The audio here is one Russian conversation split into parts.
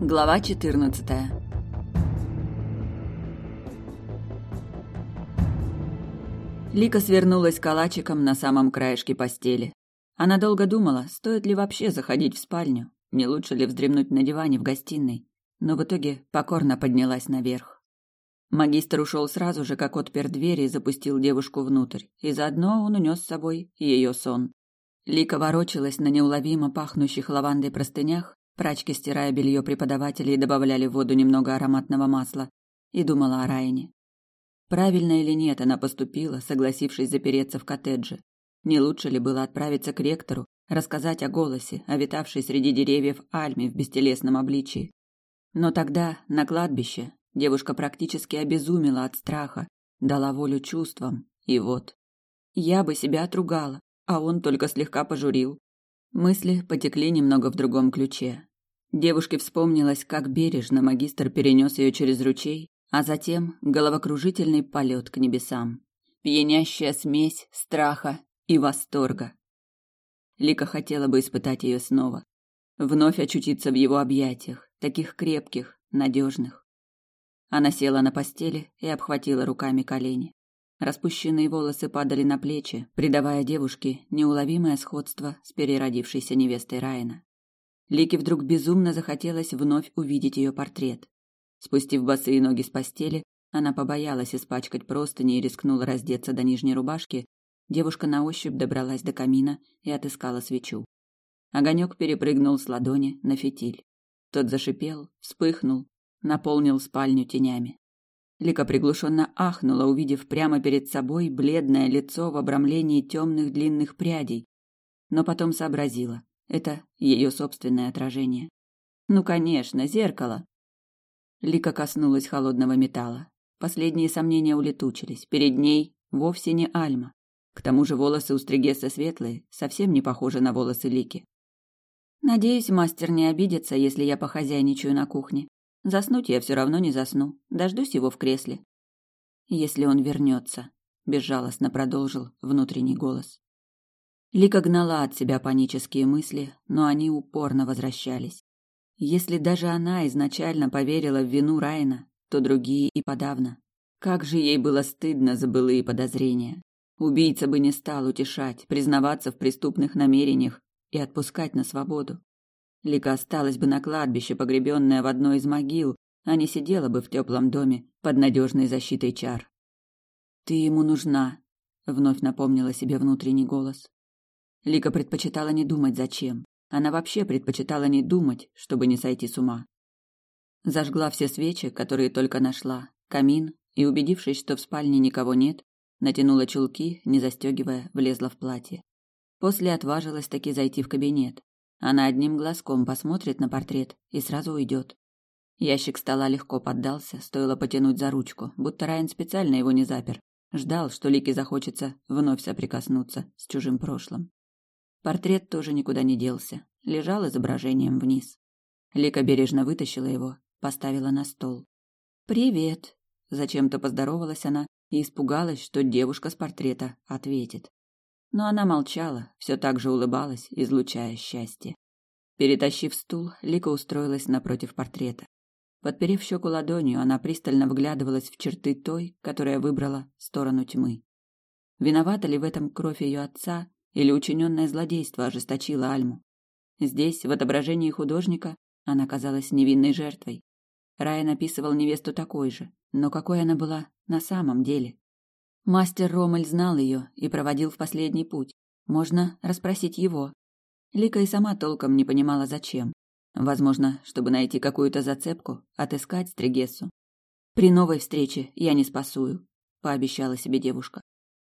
Глава 14. Лика свернулась калачиком на самом краешке постели. Она долго думала, стоит ли вообще заходить в спальню, не лучше ли вздремнуть на диване в гостиной, но в итоге покорно поднялась наверх. Магистр ушел сразу же, как отпер дверь и запустил девушку внутрь, и заодно он унес с собой ее сон. Лика ворочалась на неуловимо пахнущих лавандой простынях, прачки, стирая белье преподавателей, добавляли в воду немного ароматного масла, и думала о Райне. Правильно или нет она поступила, согласившись запереться в коттедже. Не лучше ли было отправиться к ректору, рассказать о голосе, о среди деревьев Альме в бестелесном обличии? Но тогда, на кладбище, девушка практически обезумела от страха, дала волю чувствам, и вот. Я бы себя отругала, а он только слегка пожурил. Мысли потекли немного в другом ключе. Девушке вспомнилось, как бережно магистр перенес ее через ручей, а затем головокружительный полет к небесам. Пьянящая смесь страха и восторга. Лика хотела бы испытать ее снова. Вновь очутиться в его объятиях, таких крепких, надежных. Она села на постели и обхватила руками колени. Распущенные волосы падали на плечи, придавая девушке неуловимое сходство с переродившейся невестой Райана. Лике вдруг безумно захотелось вновь увидеть ее портрет. Спустив босые ноги с постели, она побоялась испачкать простыни и рискнула раздеться до нижней рубашки. Девушка на ощупь добралась до камина и отыскала свечу. Огонек перепрыгнул с ладони на фитиль. Тот зашипел, вспыхнул, наполнил спальню тенями. Лика приглушенно ахнула, увидев прямо перед собой бледное лицо в обрамлении темных длинных прядей, но потом сообразила – это ее собственное отражение. Ну, конечно, зеркало. Лика коснулась холодного металла. Последние сомнения улетучились. Перед ней вовсе не Альма. К тому же волосы у Стригеса светлые, совсем не похожи на волосы Лики. Надеюсь, мастер не обидится, если я похозяйничаю на кухне. Заснуть я все равно не засну. Дождусь его в кресле. Если он вернется, безжалостно продолжил внутренний голос. Лика гнала от себя панические мысли, но они упорно возвращались. Если даже она изначально поверила в вину Райна, то другие и подавно. Как же ей было стыдно за былые подозрения. Убийца бы не стал утешать, признаваться в преступных намерениях и отпускать на свободу. Лика осталась бы на кладбище, погребенная в одной из могил, а не сидела бы в теплом доме под надежной защитой чар. «Ты ему нужна», — вновь напомнила себе внутренний голос. Лика предпочитала не думать зачем. Она вообще предпочитала не думать, чтобы не сойти с ума. Зажгла все свечи, которые только нашла, камин, и, убедившись, что в спальне никого нет, натянула чулки, не застегивая, влезла в платье. После отважилась таки зайти в кабинет. Она одним глазком посмотрит на портрет и сразу уйдет. Ящик стола легко поддался, стоило потянуть за ручку, будто Райан специально его не запер. Ждал, что Лике захочется вновь соприкоснуться с чужим прошлым. Портрет тоже никуда не делся, лежал изображением вниз. Лика бережно вытащила его, поставила на стол. «Привет!» Зачем-то поздоровалась она и испугалась, что девушка с портрета ответит. Но она молчала, все так же улыбалась, излучая счастье. Перетащив стул, Лика устроилась напротив портрета. Подперев щеку ладонью, она пристально вглядывалась в черты той, которая выбрала сторону тьмы. Виновата ли в этом кровь ее отца или учиненное злодейство ожесточило Альму? Здесь, в отображении художника, она казалась невинной жертвой. Рай написывал невесту такой же, но какой она была на самом деле? Мастер Ромель знал ее и проводил в последний путь. Можно расспросить его. Лика и сама толком не понимала, зачем. Возможно, чтобы найти какую-то зацепку, отыскать Стригессу. «При новой встрече я не спасую», — пообещала себе девушка.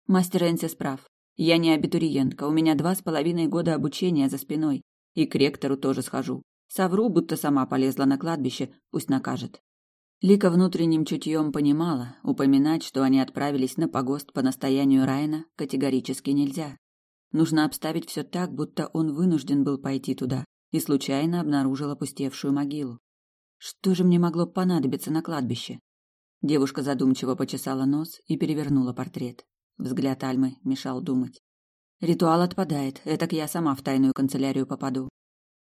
«Мастер Энсис прав. Я не абитуриентка, у меня два с половиной года обучения за спиной. И к ректору тоже схожу. Совру, будто сама полезла на кладбище, пусть накажет. Лика внутренним чутьем понимала, упоминать, что они отправились на погост по настоянию Райна, категорически нельзя. Нужно обставить все так, будто он вынужден был пойти туда и случайно обнаружил опустевшую могилу. Что же мне могло понадобиться на кладбище? Девушка задумчиво почесала нос и перевернула портрет. Взгляд Альмы мешал думать. Ритуал отпадает, этак я сама в тайную канцелярию попаду.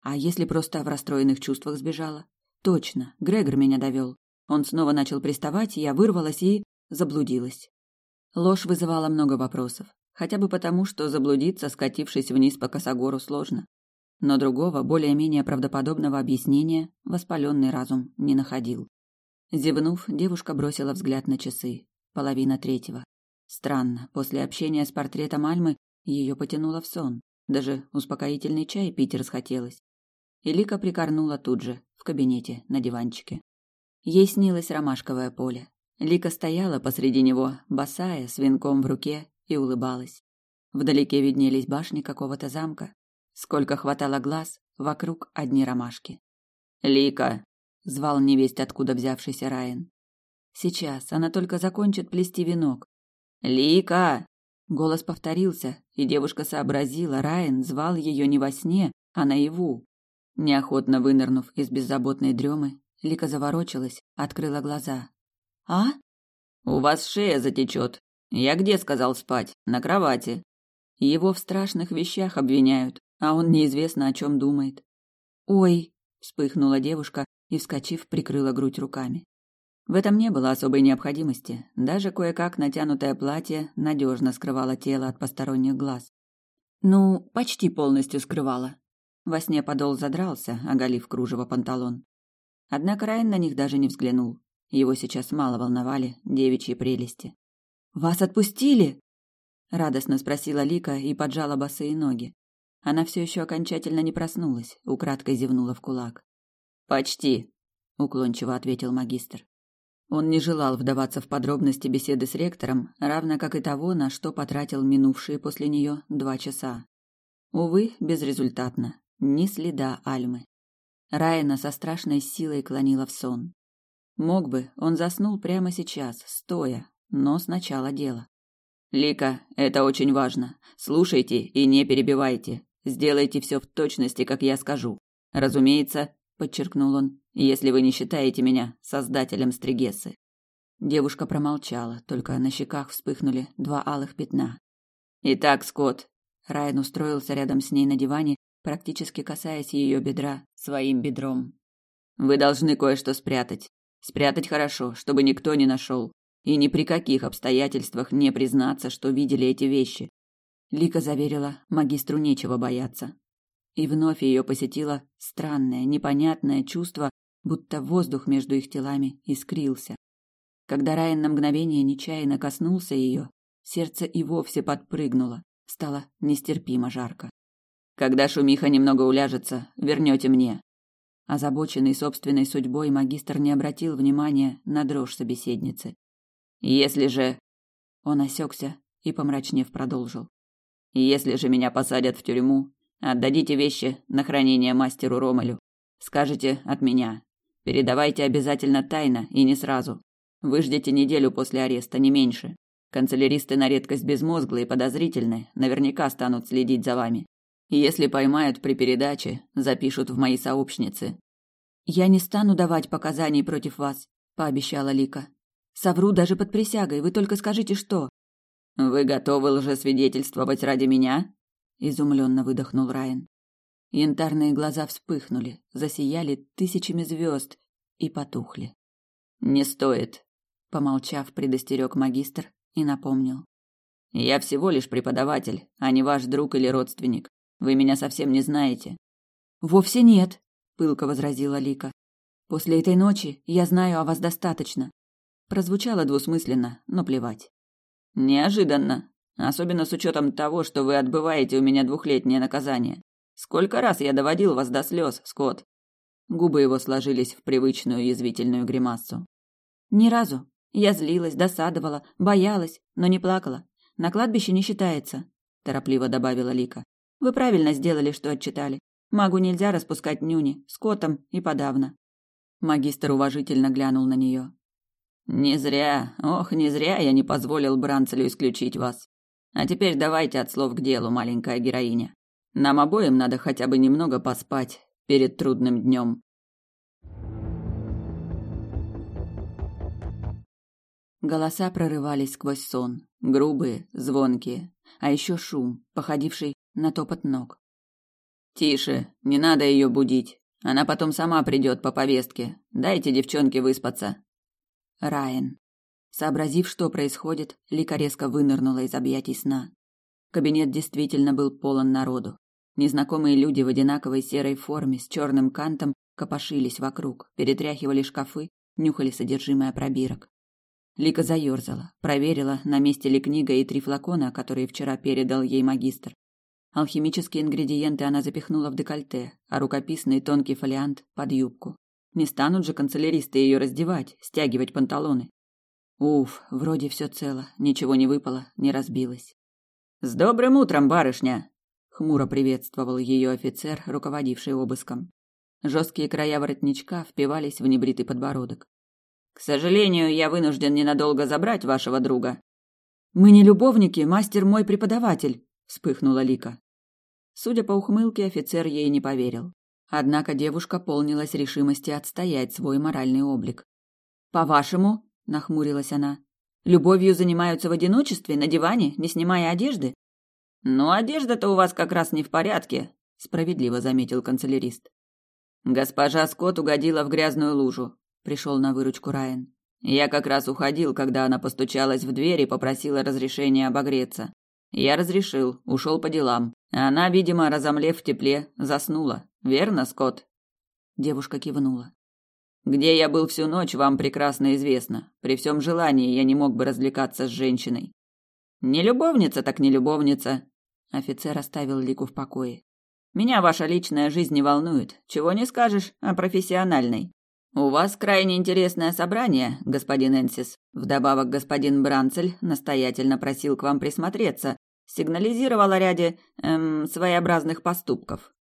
А если просто в расстроенных чувствах сбежала? Точно, Грегор меня довел. Он снова начал приставать, я вырвалась и... заблудилась. Ложь вызывала много вопросов. Хотя бы потому, что заблудиться, скатившись вниз по косогору, сложно. Но другого, более-менее правдоподобного объяснения воспаленный разум не находил. Зевнув, девушка бросила взгляд на часы. Половина третьего. Странно, после общения с портретом Альмы ее потянуло в сон. Даже успокоительный чай пить расхотелось. И Лика прикорнула тут же, в кабинете, на диванчике. Ей снилось ромашковое поле. Лика стояла посреди него, босая, с венком в руке, и улыбалась. Вдалеке виднелись башни какого-то замка. Сколько хватало глаз, вокруг одни ромашки. «Лика!» — звал невесть, откуда взявшийся Райан. «Сейчас, она только закончит плести венок». «Лика!» Голос повторился, и девушка сообразила, Райан звал ее не во сне, а наяву. Неохотно вынырнув из беззаботной дремы, Лика заворочилась, открыла глаза. «А?» «У вас шея затечет. Я где сказал спать? На кровати». Его в страшных вещах обвиняют, а он неизвестно о чем думает. «Ой!» – вспыхнула девушка и, вскочив, прикрыла грудь руками. В этом не было особой необходимости. Даже кое-как натянутое платье надежно скрывало тело от посторонних глаз. Ну, почти полностью скрывало. Во сне подол задрался, оголив кружево панталон. Однако Райан на них даже не взглянул. Его сейчас мало волновали девичьи прелести. «Вас отпустили?» Радостно спросила Лика и поджала босые ноги. Она все еще окончательно не проснулась, украдкой зевнула в кулак. «Почти», — уклончиво ответил магистр. Он не желал вдаваться в подробности беседы с ректором, равно как и того, на что потратил минувшие после нее два часа. Увы, безрезультатно. Ни следа Альмы. Райана со страшной силой клонила в сон. Мог бы, он заснул прямо сейчас, стоя, но сначала дело. «Лика, это очень важно. Слушайте и не перебивайте. Сделайте все в точности, как я скажу. Разумеется, — подчеркнул он, — если вы не считаете меня создателем Стригессы». Девушка промолчала, только на щеках вспыхнули два алых пятна. «Итак, Скотт». Райан устроился рядом с ней на диване практически касаясь ее бедра своим бедром. Вы должны кое-что спрятать. Спрятать хорошо, чтобы никто не нашел. И ни при каких обстоятельствах не признаться, что видели эти вещи. Лика заверила, магистру нечего бояться. И вновь ее посетило странное, непонятное чувство, будто воздух между их телами искрился. Когда Райан на мгновение нечаянно коснулся ее, сердце и вовсе подпрыгнуло, стало нестерпимо жарко. Когда шумиха немного уляжется, вернете мне. Озабоченный собственной судьбой, магистр не обратил внимания на дрожь собеседницы. Если же... Он осекся и, помрачнев, продолжил. Если же меня посадят в тюрьму, отдадите вещи на хранение мастеру Ромалю. Скажете от меня. Передавайте обязательно тайно и не сразу. Выждите неделю после ареста, не меньше. Канцеляристы на редкость безмозглые и подозрительные, наверняка станут следить за вами. Если поймают при передаче, запишут в мои сообщницы. Я не стану давать показаний против вас, пообещала Лика. Совру даже под присягой, вы только скажите что. Вы готовы лжесвидетельствовать ради меня? изумленно выдохнул Райан. Янтарные глаза вспыхнули, засияли тысячами звезд и потухли. Не стоит, помолчав, предостерег магистр и напомнил. Я всего лишь преподаватель, а не ваш друг или родственник. Вы меня совсем не знаете. Вовсе нет, пылко возразила Лика. После этой ночи я знаю о вас достаточно. Прозвучало двусмысленно, но плевать. Неожиданно, особенно с учетом того, что вы отбываете у меня двухлетнее наказание. Сколько раз я доводил вас до слез, Скотт? Губы его сложились в привычную язвительную гримасу. Ни разу. Я злилась, досадовала, боялась, но не плакала. На кладбище не считается, торопливо добавила Лика. Вы правильно сделали, что отчитали. Магу нельзя распускать нюни, с и подавно. Магистр уважительно глянул на нее. Не зря, ох, не зря я не позволил Бранцелю исключить вас. А теперь давайте от слов к делу, маленькая героиня. Нам обоим надо хотя бы немного поспать перед трудным днем. Голоса прорывались сквозь сон, грубые, звонкие, а еще шум, походивший на топот ног. «Тише, не надо ее будить. Она потом сама придет по повестке. Дайте девчонке выспаться. Райан. Сообразив, что происходит, Лика резко вынырнула из объятий сна. Кабинет действительно был полон народу. Незнакомые люди в одинаковой серой форме с черным кантом копошились вокруг, перетряхивали шкафы, нюхали содержимое пробирок. Лика заерзала, проверила, на месте ли книга и три флакона, которые вчера передал ей магистр. Алхимические ингредиенты она запихнула в декольте, а рукописный тонкий фолиант под юбку. Не станут же канцеляристы ее раздевать, стягивать панталоны. Уф, вроде все цело, ничего не выпало, не разбилось. С добрым утром, барышня, хмуро приветствовал ее офицер, руководивший обыском. Жесткие края воротничка впивались в небритый подбородок. К сожалению, я вынужден ненадолго забрать вашего друга. Мы не любовники, мастер мой преподаватель, вспыхнула Лика. Судя по ухмылке, офицер ей не поверил. Однако девушка полнилась решимости отстоять свой моральный облик. По-вашему, нахмурилась она, любовью занимаются в одиночестве на диване, не снимая одежды? Ну, одежда-то у вас как раз не в порядке, справедливо заметил канцелярист. Госпожа Скотт угодила в грязную лужу. Пришел на выручку Райан. Я как раз уходил, когда она постучалась в дверь и попросила разрешения обогреться. Я разрешил, ушел по делам. Она, видимо, разомлев в тепле, заснула. Верно, Скотт? Девушка кивнула. Где я был всю ночь, вам прекрасно известно. При всем желании я не мог бы развлекаться с женщиной. Не любовница, так не любовница. Офицер оставил Лику в покое. Меня ваша личная жизнь не волнует. Чего не скажешь о профессиональной. У вас крайне интересное собрание, господин Энсис. Вдобавок господин Бранцель настоятельно просил к вам присмотреться, сигнализировал о ряде эм, своеобразных поступков.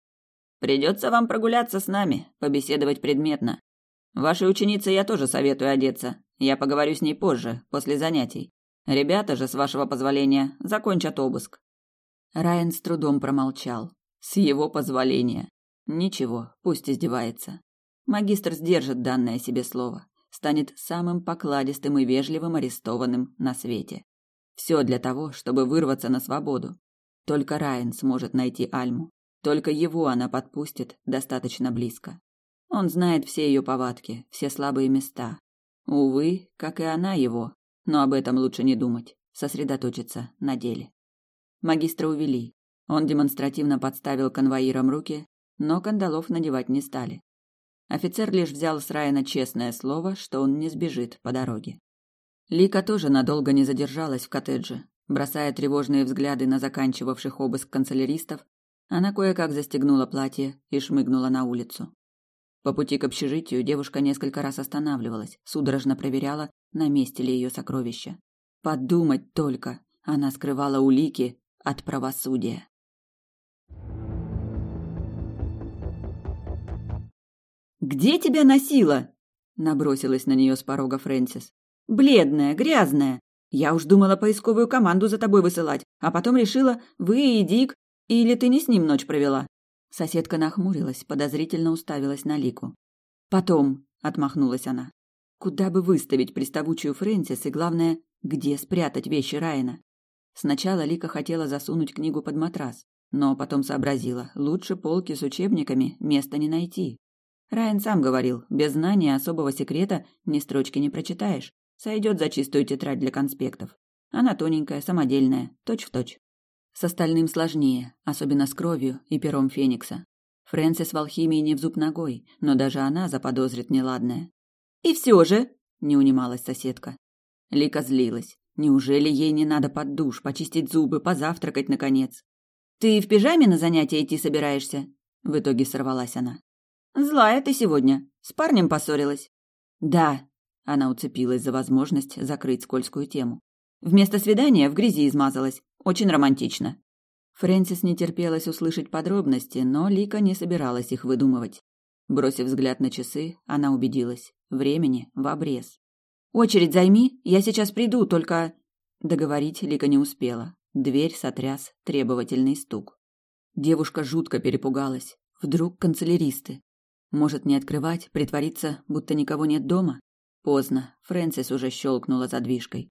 Придется вам прогуляться с нами, побеседовать предметно. Вашей ученице я тоже советую одеться. Я поговорю с ней позже, после занятий. Ребята же, с вашего позволения, закончат обыск. Райан с трудом промолчал. С его позволения. Ничего, пусть издевается. Магистр сдержит данное себе слово, станет самым покладистым и вежливым арестованным на свете. Все для того, чтобы вырваться на свободу. Только Райан сможет найти Альму. Только его она подпустит достаточно близко. Он знает все ее повадки, все слабые места. Увы, как и она его, но об этом лучше не думать, сосредоточиться на деле. Магистра увели. Он демонстративно подставил конвоирам руки, но кандалов надевать не стали. Офицер лишь взял с Райана честное слово, что он не сбежит по дороге. Лика тоже надолго не задержалась в коттедже. Бросая тревожные взгляды на заканчивавших обыск канцеляристов, она кое-как застегнула платье и шмыгнула на улицу. По пути к общежитию девушка несколько раз останавливалась, судорожно проверяла, на месте ли ее сокровища. Подумать только, она скрывала улики от правосудия. «Где тебя носила?» – набросилась на нее с порога Фрэнсис. «Бледная, грязная. Я уж думала поисковую команду за тобой высылать, а потом решила, вы и Дик, или ты не с ним ночь провела?» Соседка нахмурилась, подозрительно уставилась на Лику. «Потом», – отмахнулась она. «Куда бы выставить приставучую Фрэнсис и, главное, где спрятать вещи Райана?» Сначала Лика хотела засунуть книгу под матрас, но потом сообразила, лучше полки с учебниками места не найти. Райан сам говорил, без знания особого секрета ни строчки не прочитаешь. Сойдет за чистую тетрадь для конспектов. Она тоненькая, самодельная, точь-в-точь. С остальным сложнее, особенно с кровью и пером Феникса. Фрэнсис в алхимии не в зуб ногой, но даже она заподозрит неладное. «И все же!» – не унималась соседка. Лика злилась. Неужели ей не надо под душ, почистить зубы, позавтракать, наконец? «Ты в пижаме на занятия идти собираешься?» В итоге сорвалась она. Злая ты сегодня. С парнем поссорилась. Да. Она уцепилась за возможность закрыть скользкую тему. Вместо свидания в грязи измазалась. Очень романтично. Фрэнсис не терпелась услышать подробности, но Лика не собиралась их выдумывать. Бросив взгляд на часы, она убедилась. Времени в обрез. «Очередь займи, я сейчас приду, только...» Договорить Лика не успела. Дверь сотряс требовательный стук. Девушка жутко перепугалась. Вдруг канцеляристы. Может, не открывать, притвориться, будто никого нет дома? Поздно. Фрэнсис уже щелкнула задвижкой.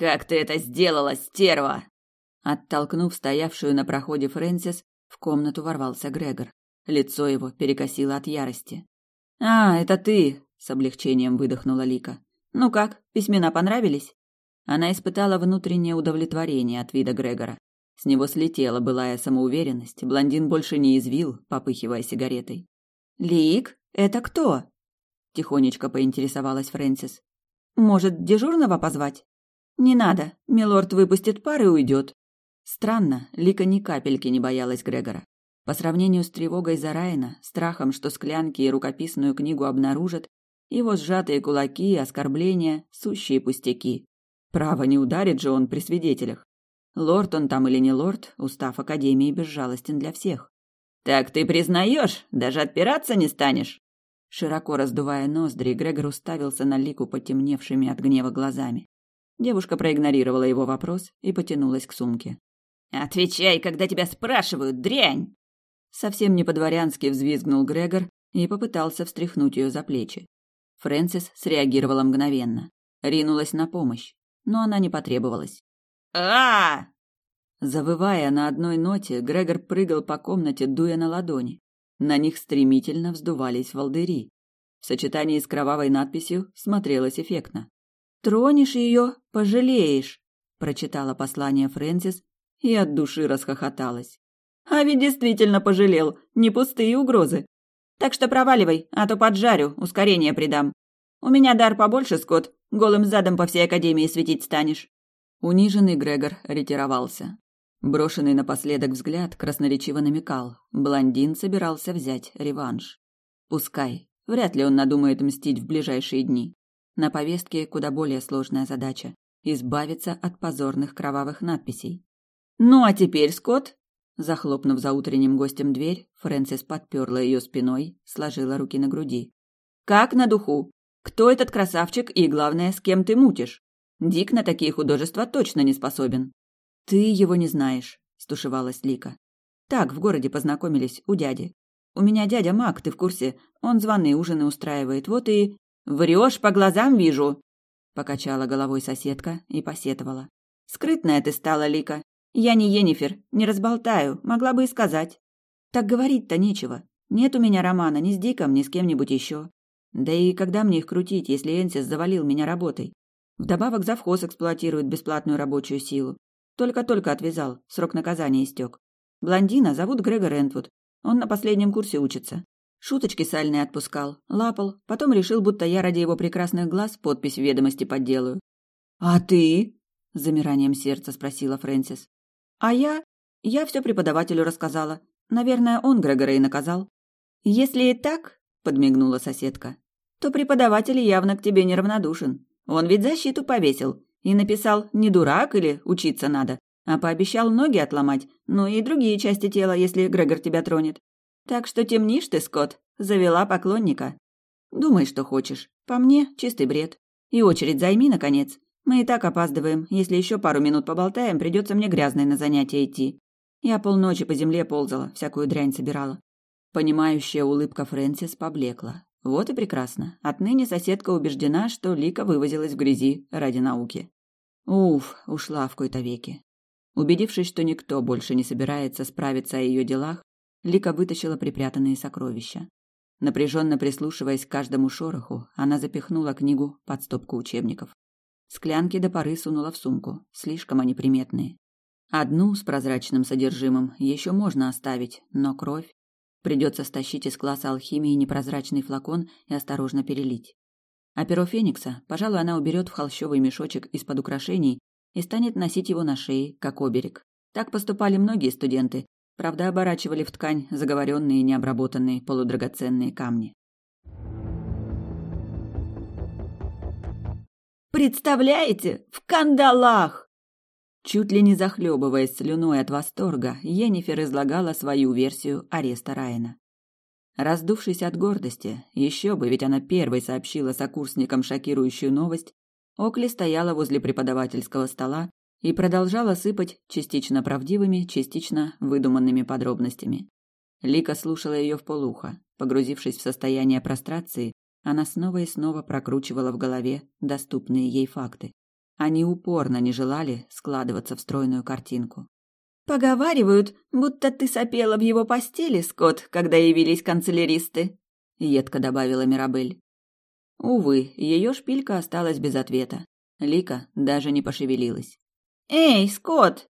«Как ты это сделала, стерва?» Оттолкнув стоявшую на проходе Фрэнсис, в комнату ворвался Грегор. Лицо его перекосило от ярости. «А, это ты!» — с облегчением выдохнула Лика. «Ну как, письмена понравились?» Она испытала внутреннее удовлетворение от вида Грегора. С него слетела былая самоуверенность, блондин больше не извил, попыхивая сигаретой. «Лик, это кто?» – тихонечко поинтересовалась Фрэнсис. «Может, дежурного позвать?» «Не надо, милорд выпустит пар и уйдет». Странно, Лика ни капельки не боялась Грегора. По сравнению с тревогой за Райана, страхом, что склянки и рукописную книгу обнаружат, его сжатые кулаки и оскорбления – сущие пустяки. Право, не ударит же он при свидетелях. Лорд он там или не лорд, устав Академии безжалостен для всех. «Так ты признаешь? Даже отпираться не станешь?» Широко раздувая ноздри, Грегор уставился на Лику потемневшими от гнева глазами. Девушка проигнорировала его вопрос и потянулась к сумке. «Отвечай, когда тебя спрашивают, дрянь!» Совсем не по-дворянски взвизгнул Грегор и попытался встряхнуть ее за плечи. Фрэнсис среагировала мгновенно. Ринулась на помощь, но она не потребовалась. а Завывая на одной ноте, Грегор прыгал по комнате, дуя на ладони. На них стремительно вздувались волдыри. В сочетании с кровавой надписью смотрелось эффектно. «Тронешь ее, пожалеешь», – прочитала послание Фрэнсис и от души расхохоталась. А ведь действительно пожалел, не пустые угрозы. Так что проваливай, а то поджарю, ускорение придам. У меня дар побольше, Скотт, голым задом по всей академии светить станешь. Униженный Грегор ретировался. Брошенный напоследок взгляд красноречиво намекал. Блондин собирался взять реванш. Пускай. Вряд ли он надумает мстить в ближайшие дни. На повестке куда более сложная задача – избавиться от позорных кровавых надписей. «Ну а теперь, Скотт, Захлопнув за утренним гостем дверь, Фрэнсис подперла ее спиной, сложила руки на груди. «Как на духу? Кто этот красавчик и, главное, с кем ты мутишь? Дик на такие художества точно не способен». «Ты его не знаешь», – стушевалась Лика. «Так, в городе познакомились, у дяди. У меня дядя Мак, ты в курсе? Он званые ужины устраивает, вот и...» «Врешь, по глазам вижу!» Покачала головой соседка и посетовала. «Скрытная ты стала, Лика. Я не Енифер, не разболтаю, могла бы и сказать. Так говорить-то нечего. Нет у меня романа ни с Диком, ни с кем-нибудь еще. Да и когда мне их крутить, если Энсис завалил меня работой? Вдобавок завхоз эксплуатирует бесплатную рабочую силу. Только-только отвязал, срок наказания истек. Блондина зовут Грегор Энтвуд. Он на последнем курсе учится. Шуточки сальные отпускал, лапал, потом решил, будто я ради его прекрасных глаз подпись в ведомости подделаю. «А ты?» – замиранием сердца спросила Фрэнсис. А я... Я все преподавателю рассказала. Наверное, он Грегора и наказал. Если и так, подмигнула соседка, то преподаватель явно к тебе неравнодушен. Он ведь защиту повесил и написал «не дурак» или «учиться надо», а пообещал ноги отломать, ну и другие части тела, если Грегор тебя тронет. Так что темнишь ты, Скотт, завела поклонника. Думай, что хочешь. По мне, чистый бред. И очередь займи, наконец. Мы и так опаздываем. Если еще пару минут поболтаем, придется мне грязной на занятия идти. Я полночи по земле ползала, всякую дрянь собирала. Понимающая улыбка Фрэнсис поблекла. Вот и прекрасно. Отныне соседка убеждена, что Лика вывозилась в грязи ради науки. Уф, ушла в кои-то веки. Убедившись, что никто больше не собирается справиться о ее делах, Лика вытащила припрятанные сокровища. Напряженно прислушиваясь к каждому шороху, она запихнула книгу под стопку учебников. Склянки до поры сунула в сумку, слишком они приметные. Одну с прозрачным содержимым еще можно оставить, но кровь... Придется стащить из класса алхимии непрозрачный флакон и осторожно перелить. А перо Феникса, пожалуй, она уберет в холщовый мешочек из-под украшений и станет носить его на шее, как оберег. Так поступали многие студенты, правда, оборачивали в ткань заговоренные необработанные полудрагоценные камни. Представляете? В кандалах!» Чуть ли не захлебываясь слюной от восторга, Енифер излагала свою версию ареста Райана. Раздувшись от гордости, еще бы, ведь она первой сообщила сокурсникам шокирующую новость, Окли стояла возле преподавательского стола и продолжала сыпать частично правдивыми, частично выдуманными подробностями. Лика слушала ее в полухо, погрузившись в состояние прострации она снова и снова прокручивала в голове доступные ей факты. Они упорно не желали складываться в стройную картинку. Поговаривают, будто ты сопела в его постели, Скотт, когда явились канцеляристы, едко добавила Мирабель. Увы, ее шпилька осталась без ответа. Лика даже не пошевелилась. Эй, Скотт!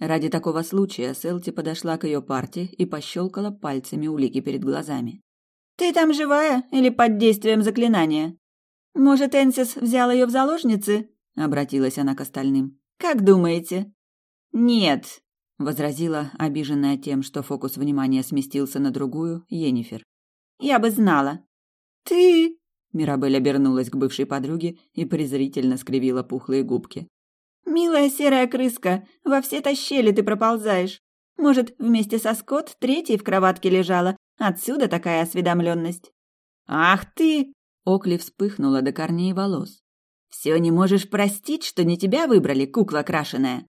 Ради такого случая Селти подошла к ее парте и пощелкала пальцами у Лики перед глазами. «Ты там живая или под действием заклинания? Может, Энсис взял ее в заложницы?» — обратилась она к остальным. «Как думаете?» «Нет», — возразила, обиженная тем, что фокус внимания сместился на другую, Енифер. «Я бы знала». «Ты...» — Мирабель обернулась к бывшей подруге и презрительно скривила пухлые губки. «Милая серая крыска, во все-то щели ты проползаешь. Может, вместе со Скотт третьей в кроватке лежала? Отсюда такая осведомленность». «Ах ты!» — Окли вспыхнула до корней волос. «Все не можешь простить, что не тебя выбрали, кукла крашеная?»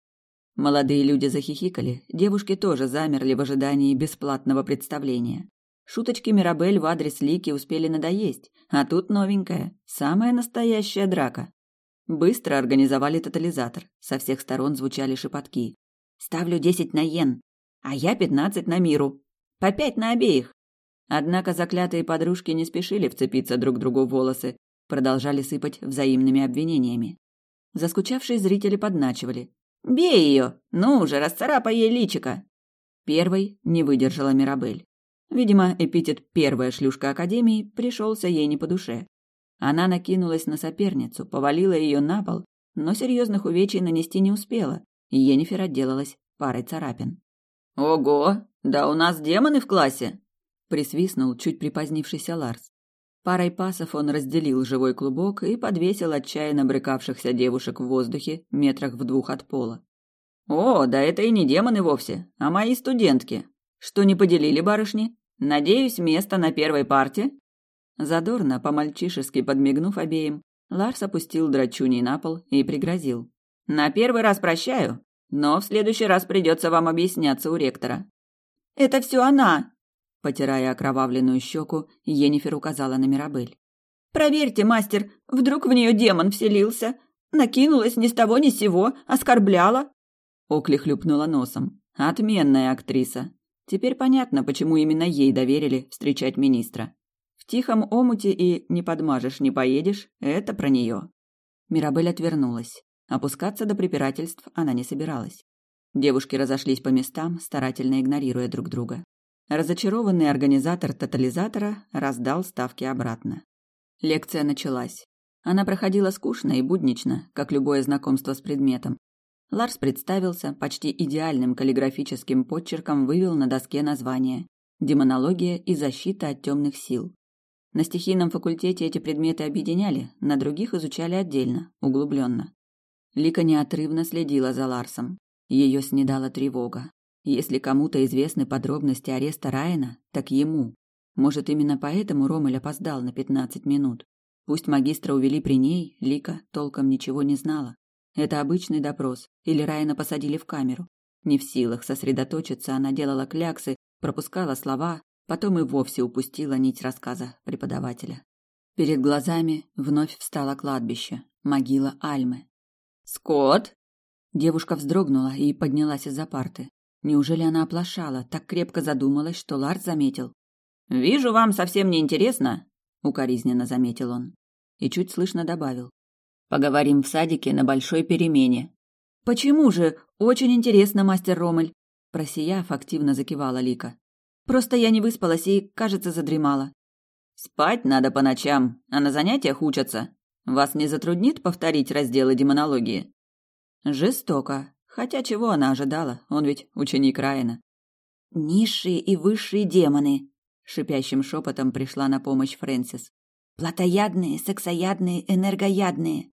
Молодые люди захихикали, девушки тоже замерли в ожидании бесплатного представления. Шуточки Мирабель в адрес Лики успели надоесть, а тут новенькая, самая настоящая драка. Быстро организовали тотализатор. Со всех сторон звучали шепотки. «Ставлю десять на Йен, а я пятнадцать на Миру. По пять на обеих». Однако заклятые подружки не спешили вцепиться друг другу в волосы, продолжали сыпать взаимными обвинениями. Заскучавшие зрители подначивали. «Бей ее! Ну уже, расцарапай ей личико!» Первой не выдержала Мирабель. Видимо, эпитет «первая шлюшка Академии» пришелся ей не по душе. Она накинулась на соперницу, повалила ее на пол, но серьезных увечий нанести не успела, и Енифер отделалась парой царапин. «Ого! Да у нас демоны в классе!» — присвистнул чуть припозднившийся Ларс. Парой пасов он разделил живой клубок и подвесил отчаянно брыкавшихся девушек в воздухе метрах в двух от пола. «О, да это и не демоны вовсе, а мои студентки. Что не поделили барышни? Надеюсь, место на первой парте?» Задорно, по-мальчишески подмигнув обеим, Ларс опустил драчуней на пол и пригрозил. «На первый раз прощаю, но в следующий раз придется вам объясняться у ректора». «Это все она!» Потирая окровавленную щеку, Енифер указала на Мирабель. «Проверьте, мастер, вдруг в нее демон вселился? Накинулась ни с того ни с сего, оскорбляла?» Окли хлюпнула носом. «Отменная актриса. Теперь понятно, почему именно ей доверили встречать министра. Тихом омуте и «не подмажешь, не поедешь» — это про нее. Мирабель отвернулась. Опускаться до препирательств она не собиралась. Девушки разошлись по местам, старательно игнорируя друг друга. Разочарованный организатор тотализатора раздал ставки обратно. Лекция началась. Она проходила скучно и буднично, как любое знакомство с предметом. Ларс представился, почти идеальным каллиграфическим подчерком вывел на доске название «Демонология и защита от темных сил». На стихийном факультете эти предметы объединяли, на других изучали отдельно, углубленно. Лика неотрывно следила за Ларсом. Ее снедала тревога. Если кому-то известны подробности ареста Райана, так ему. Может, именно поэтому Ромель опоздал на пятнадцать минут. Пусть магистра увели при ней, Лика толком ничего не знала. Это обычный допрос, или Райана посадили в камеру. Не в силах сосредоточиться, она делала кляксы, пропускала слова, Потом и вовсе упустила нить рассказа преподавателя. Перед глазами вновь встало кладбище, могила Альмы. «Скотт!» Девушка вздрогнула и поднялась из-за парты. Неужели она оплошала, так крепко задумалась, что Ларс заметил? «Вижу, вам совсем не интересно», — укоризненно заметил он. И чуть слышно добавил. «Поговорим в садике на большой перемене». «Почему же? Очень интересно, мастер Ромель», — просияв, активно закивала Лика. Просто я не выспалась и, кажется, задремала. Спать надо по ночам, а на занятиях учатся. Вас не затруднит повторить разделы демонологии? Жестоко. Хотя чего она ожидала? Он ведь ученик Райана. Низшие и высшие демоны, шипящим шепотом пришла на помощь Фрэнсис. Платоядные, сексоядные, энергоядные.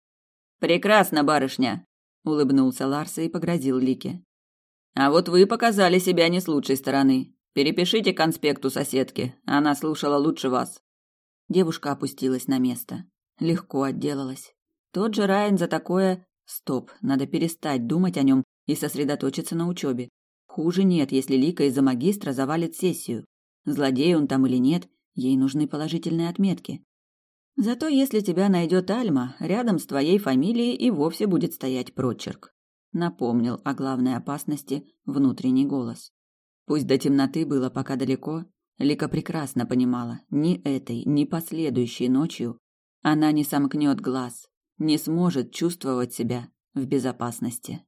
Прекрасно, барышня, улыбнулся Ларс и погрозил Лике. А вот вы показали себя не с лучшей стороны. Перепишите конспект у соседки. Она слушала лучше вас. Девушка опустилась на место. Легко отделалась. Тот же Райан за такое... Стоп, надо перестать думать о нем и сосредоточиться на учебе. Хуже нет, если Лика из-за магистра завалит сессию. Злодей он там или нет, ей нужны положительные отметки. Зато если тебя найдет Альма, рядом с твоей фамилией и вовсе будет стоять прочерк. напомнил о главной опасности внутренний голос. Пусть до темноты было пока далеко, Лика прекрасно понимала, ни этой, ни последующей ночью она не сомкнет глаз, не сможет чувствовать себя в безопасности.